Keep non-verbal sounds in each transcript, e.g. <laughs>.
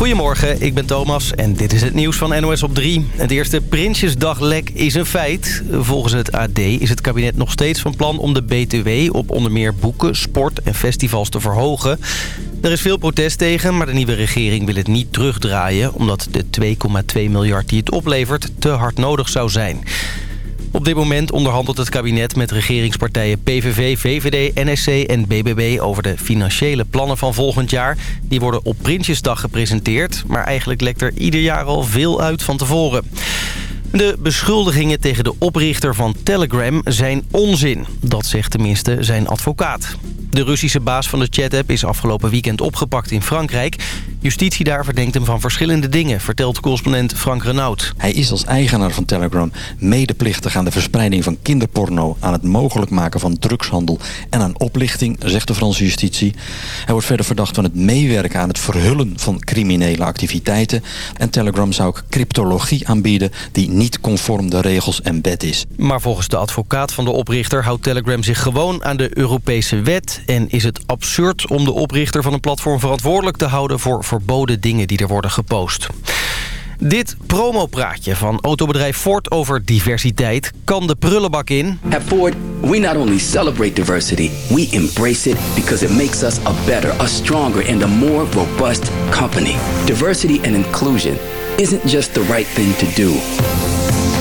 Goedemorgen, ik ben Thomas en dit is het nieuws van NOS op 3. Het eerste Prinsjesdaglek is een feit. Volgens het AD is het kabinet nog steeds van plan om de BTW op onder meer boeken, sport en festivals te verhogen. Er is veel protest tegen, maar de nieuwe regering wil het niet terugdraaien... omdat de 2,2 miljard die het oplevert te hard nodig zou zijn. Op dit moment onderhandelt het kabinet met regeringspartijen PVV, VVD, NSC en BBB over de financiële plannen van volgend jaar. Die worden op Prinsjesdag gepresenteerd, maar eigenlijk lekt er ieder jaar al veel uit van tevoren. De beschuldigingen tegen de oprichter van Telegram zijn onzin. Dat zegt tenminste zijn advocaat. De Russische baas van de chatapp is afgelopen weekend opgepakt in Frankrijk. Justitie daar verdenkt hem van verschillende dingen, vertelt correspondent Frank Renaud. Hij is als eigenaar van Telegram medeplichtig aan de verspreiding van kinderporno... aan het mogelijk maken van drugshandel en aan oplichting, zegt de Franse justitie. Hij wordt verder verdacht van het meewerken aan het verhullen van criminele activiteiten. En Telegram zou ook cryptologie aanbieden die niet conform de regels en wet is. Maar volgens de advocaat van de oprichter houdt Telegram zich gewoon aan de Europese wet... en is het absurd om de oprichter van een platform verantwoordelijk te houden... voor verboden dingen die er worden gepost. Dit promopraatje van autobedrijf Ford over diversiteit kan de prullenbak in. At Ford, we not only celebrate diversity, we embrace it because it makes us a better, a stronger and a more robust company. Diversity and inclusion isn't just the right thing to do.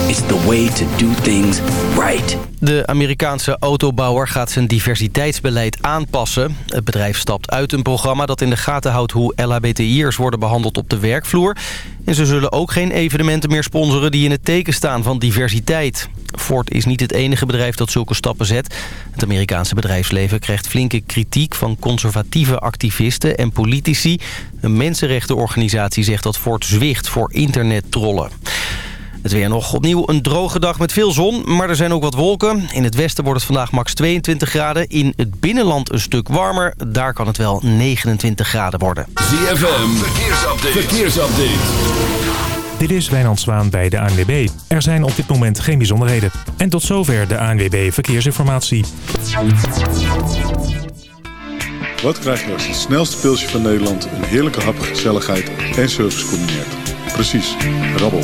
It's the way to do things right. De Amerikaanse autobouwer gaat zijn diversiteitsbeleid aanpassen. Het bedrijf stapt uit een programma dat in de gaten houdt hoe LHBTI'ers worden behandeld op de werkvloer. En ze zullen ook geen evenementen meer sponsoren die in het teken staan van diversiteit. Ford is niet het enige bedrijf dat zulke stappen zet. Het Amerikaanse bedrijfsleven krijgt flinke kritiek van conservatieve activisten en politici. Een mensenrechtenorganisatie zegt dat Ford zwicht voor internettrollen. Het weer nog opnieuw een droge dag met veel zon, maar er zijn ook wat wolken. In het westen wordt het vandaag max 22 graden. In het binnenland een stuk warmer. Daar kan het wel 29 graden worden. ZFM, verkeersupdate. verkeersupdate. Dit is Wijnand Zwaan bij de ANWB. Er zijn op dit moment geen bijzonderheden. En tot zover de ANWB Verkeersinformatie. Wat krijg je als het snelste pilsje van Nederland... een heerlijke hap, gezelligheid en service combineert? Precies, rabbel.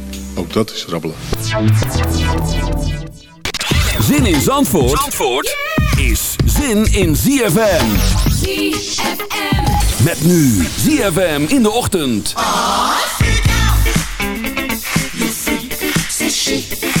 Ook dat is rabbelen. Zin in Zandvoort, Zandvoort is zin in ZFM. ZFM. Met nu ZFM in de ochtend. Freak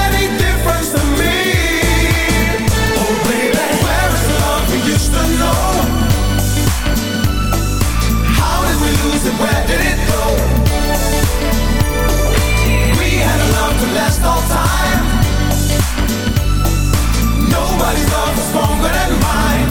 last all time. Nobody's love is stronger than mine.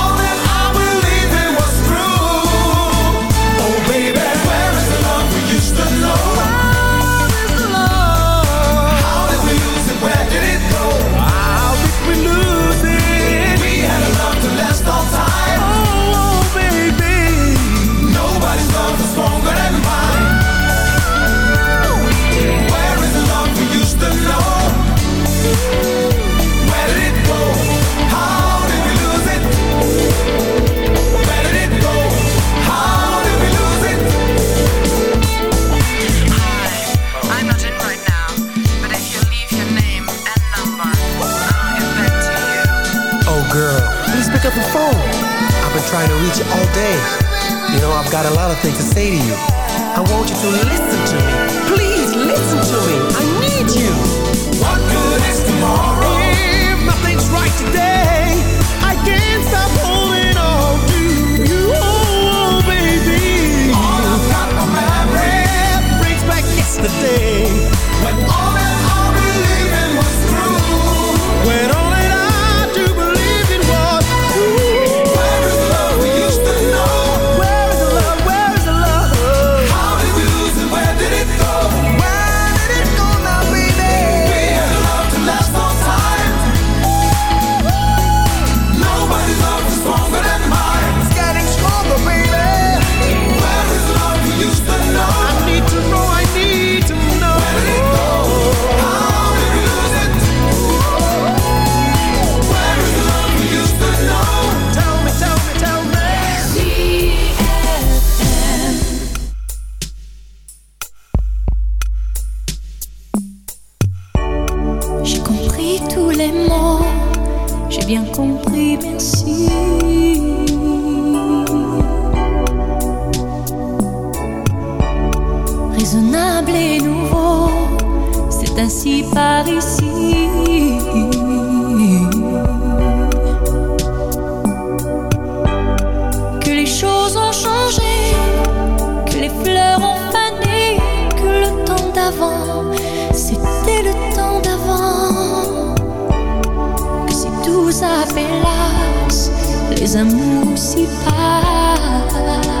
raisonnable et nouveau. C'est ainsi par ici. Que les choses ont changé, que les fleurs ont fané, que le temps d'avant, c'était le temps d'avant. Que si tout s'appelle les amours s'y passent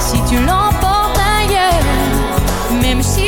si tu l'emportes ailleurs, même si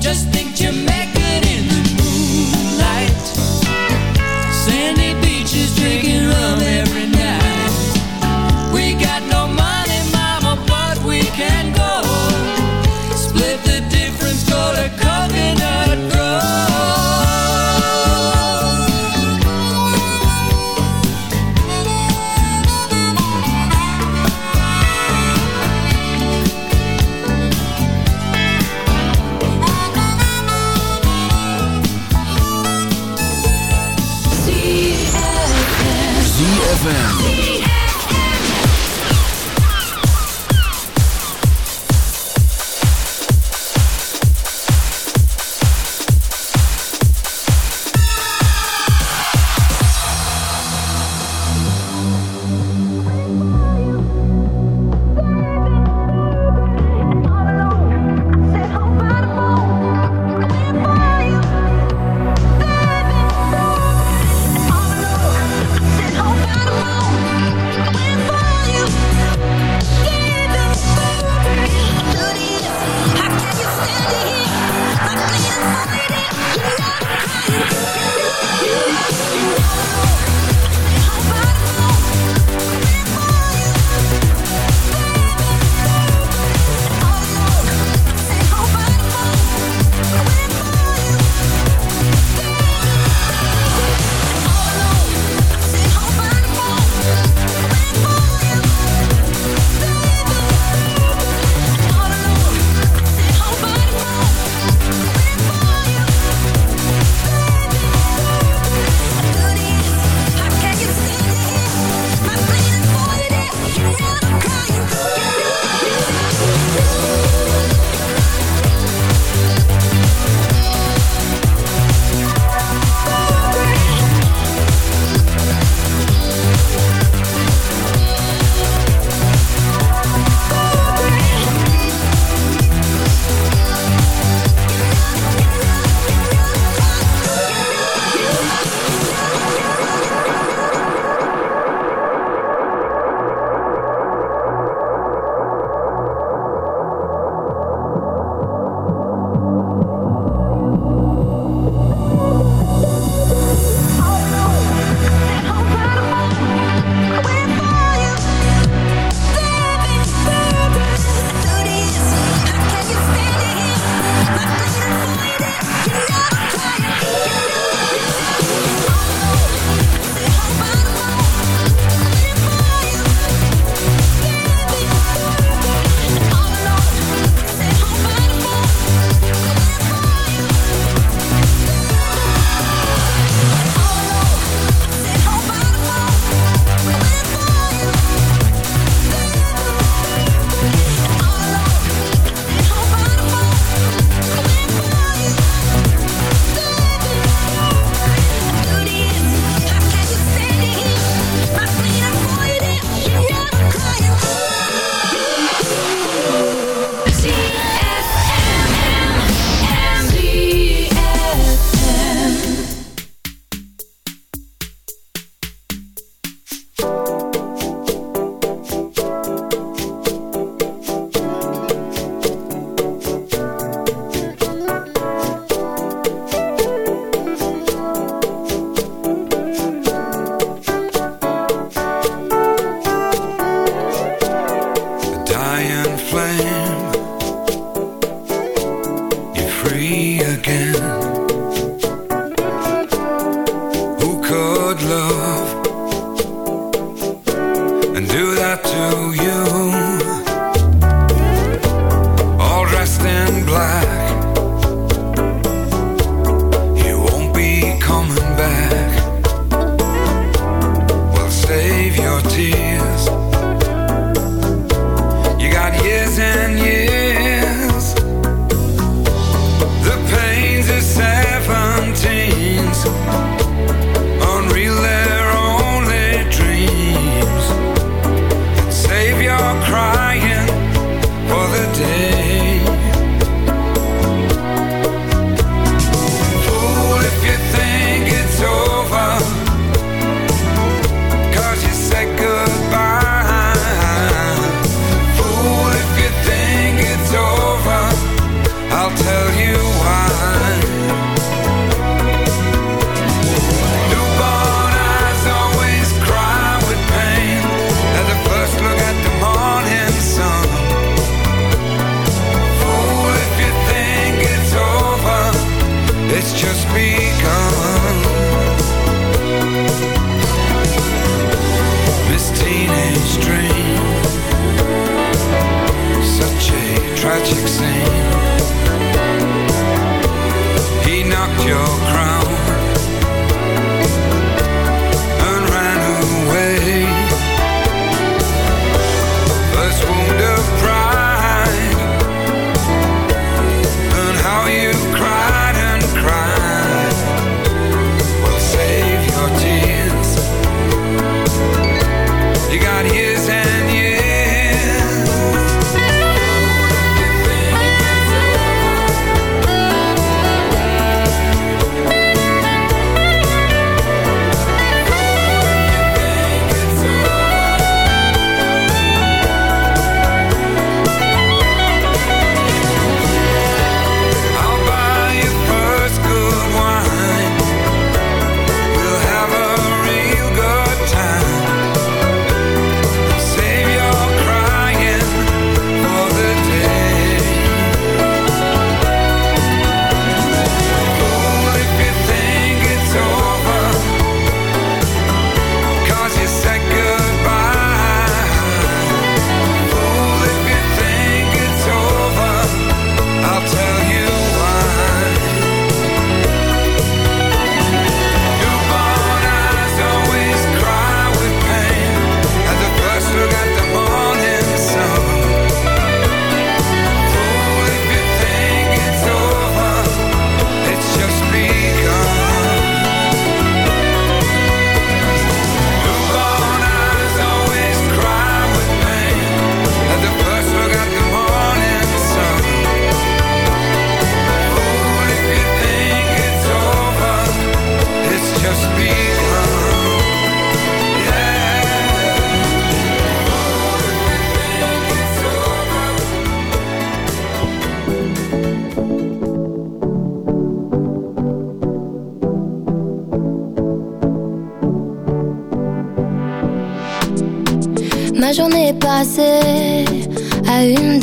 Just think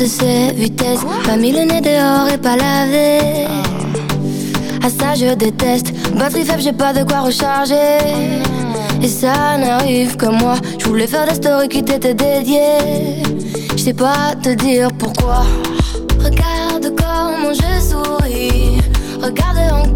de ses vitesses. Quoi pas mis le nez dehors et pas lavé. Ah ça je déteste. Batterie faible, j'ai pas de quoi recharger. Et ça n'arrive que moi. Je voulais faire la story qui t'était dédiée. Je sais pas te dire pourquoi. Regarde comment je souris. Regarde encore.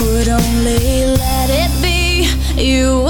could only let it be. You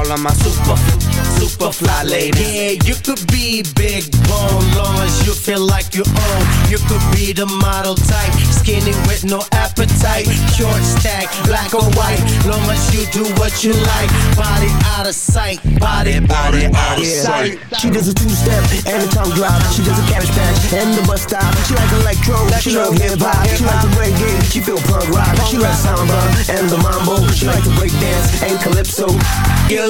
all of my super super fly ladies. Yeah, you could be big bone, long as you feel like you own. You could be the model type, skinny with no appetite. Short stack, black or white, long as you do what you like. Body out of sight, body, body out of sight. She does a two-step and a tongue drop. She does a cabbage patch and the bus stop. She like electro, she love hip hop. She like the reggae, she feel punk rock. She like samba and the mambo. She like to break dance and calypso. Get a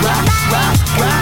rock, rock, rock,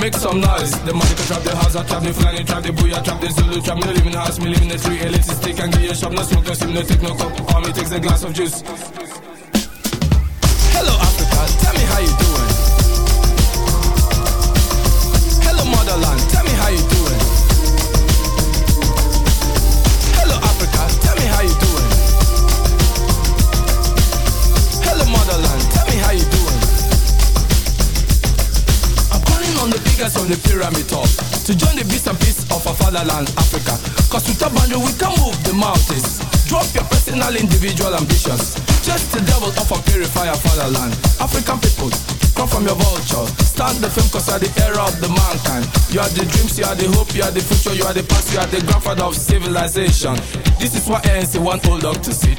Make some noise. The money can trap the house, I trap the flying, trap the booyah, trap the Zulu, trap me live in house, me live in the tree, a little stick and give you a shop, no smoke, no steam, no take no cup. All me takes a glass of juice. The pyramid top to join the beast and peace of our fatherland, Africa. Cause with a boundary we can move the mountains. Drop your personal, individual ambitions. Just the devil of our purifier fatherland. African people, come from your vulture. Start the film cause you are the era of the mankind. You are the dreams, you are the hope, you are the future, you are the past, you are the grandfather of civilization. This is why ANC want old dog to sit.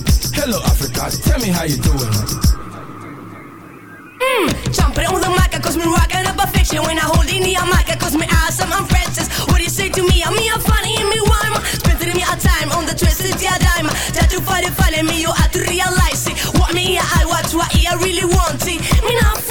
Hello, Africa, tell me how you doing. Mm, jumping on the mic, cause me rockin' up a fiction. When I hold in the mic, cause me awesome, I'm Francis What do you say to me? I'm me, I'm funny, and me rhyme. Spending me a time on the twisted yeah dime. That you find it funny, me, you have to realize it. What me, I watch, what I really want it. Me not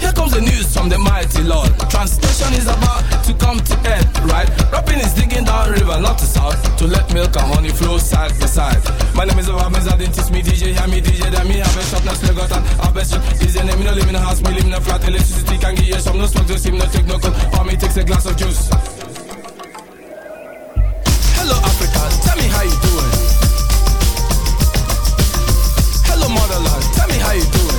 Here comes the news from the mighty Lord. Translation is about to come to end, right? Rapping is digging down river, not to south, to let milk and honey flow side by side. My name is Obama, I didn't teach me DJ, hear me DJ, then me have a shop, now still got an a shop. Your name, me no live in a house, me live in a flat, electricity can give you some, no smoke, no steam, no take no cold, for me takes a glass of juice. Hello Africa, tell me how you doing. Hello motherland, tell me how you doing.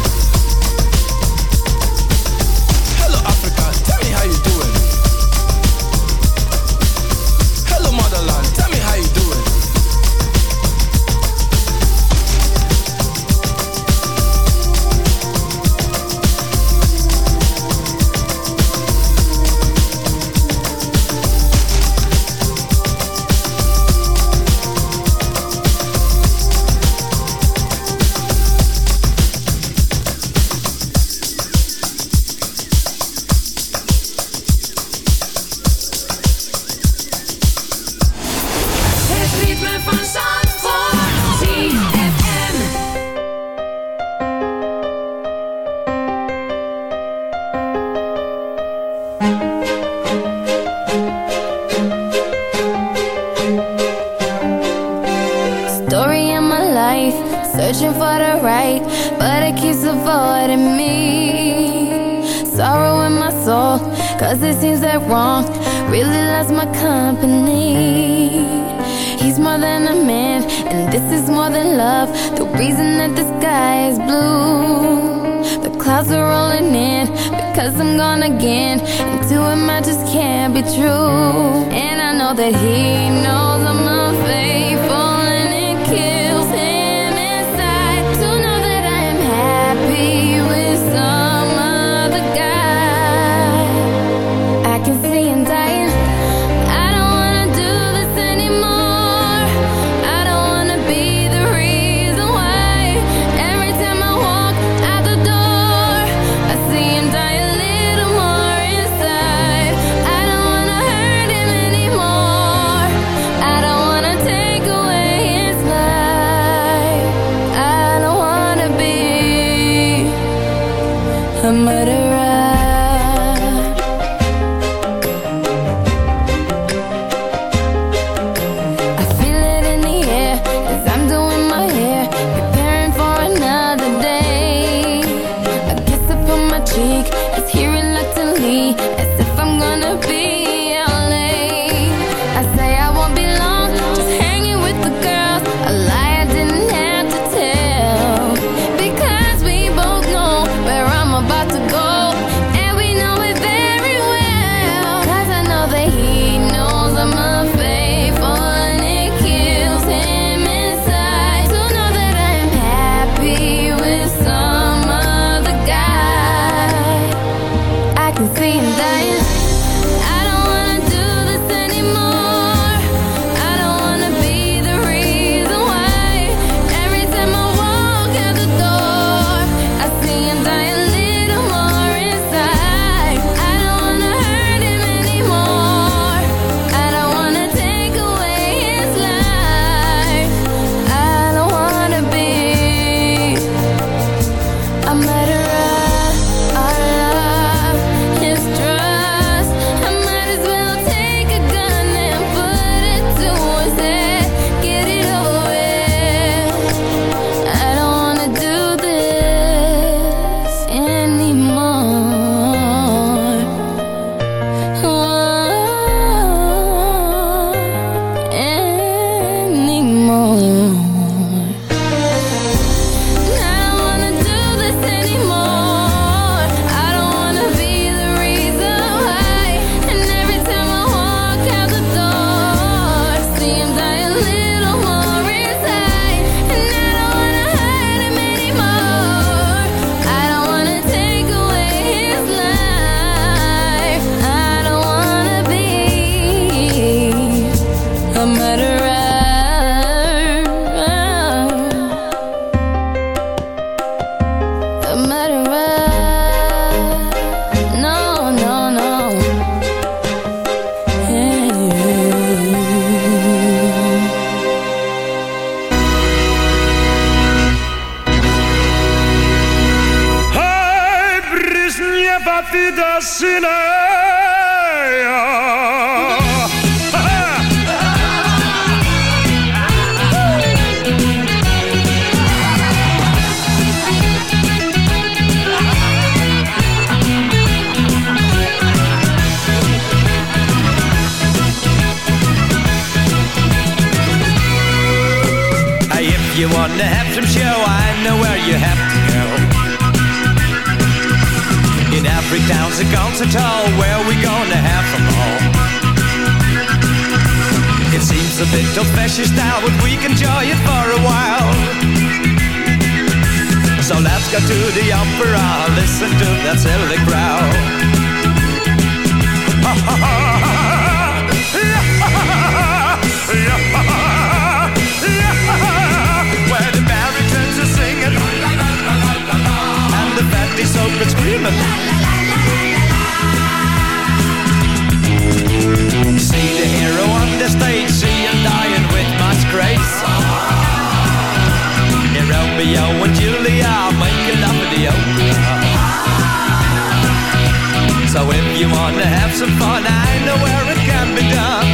you want to have some fun, I know where it can be done.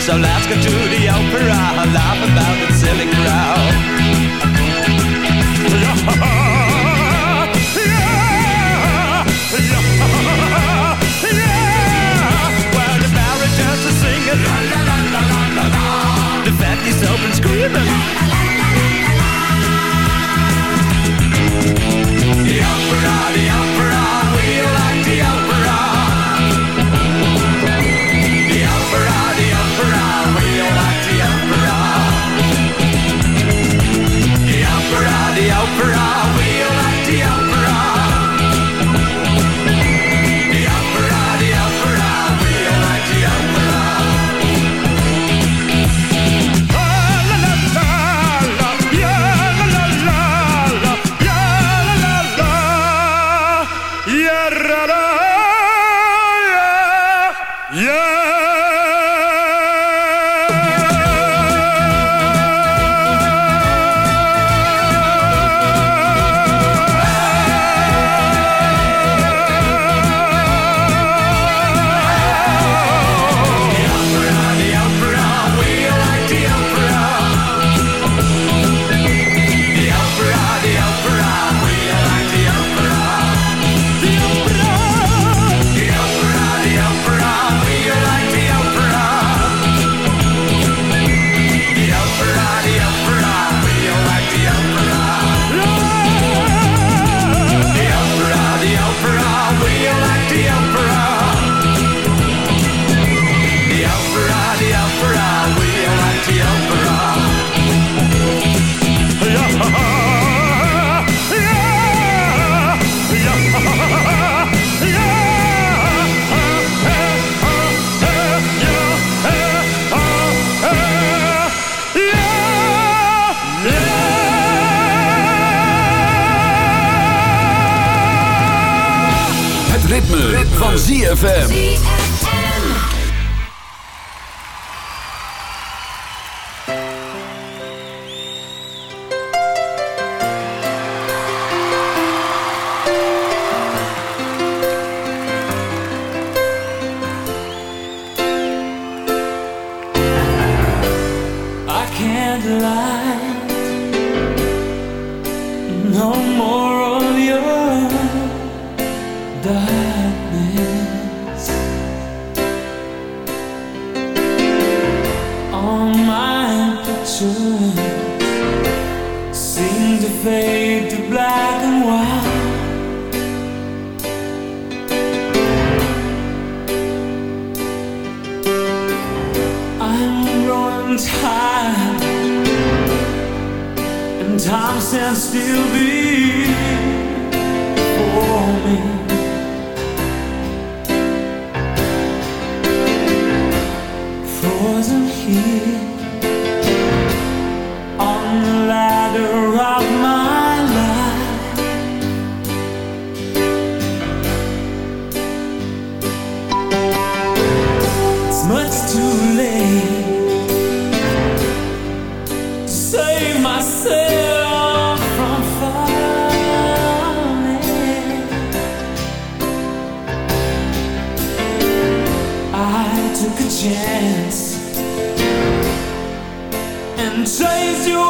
So let's go to the opera, laugh about the silly crowd. <laughs> Yeah, yeah, yeah. The singing, la la la la la la. The screaming, la la la la la. The opera, the opera. ZFM. chance and chase you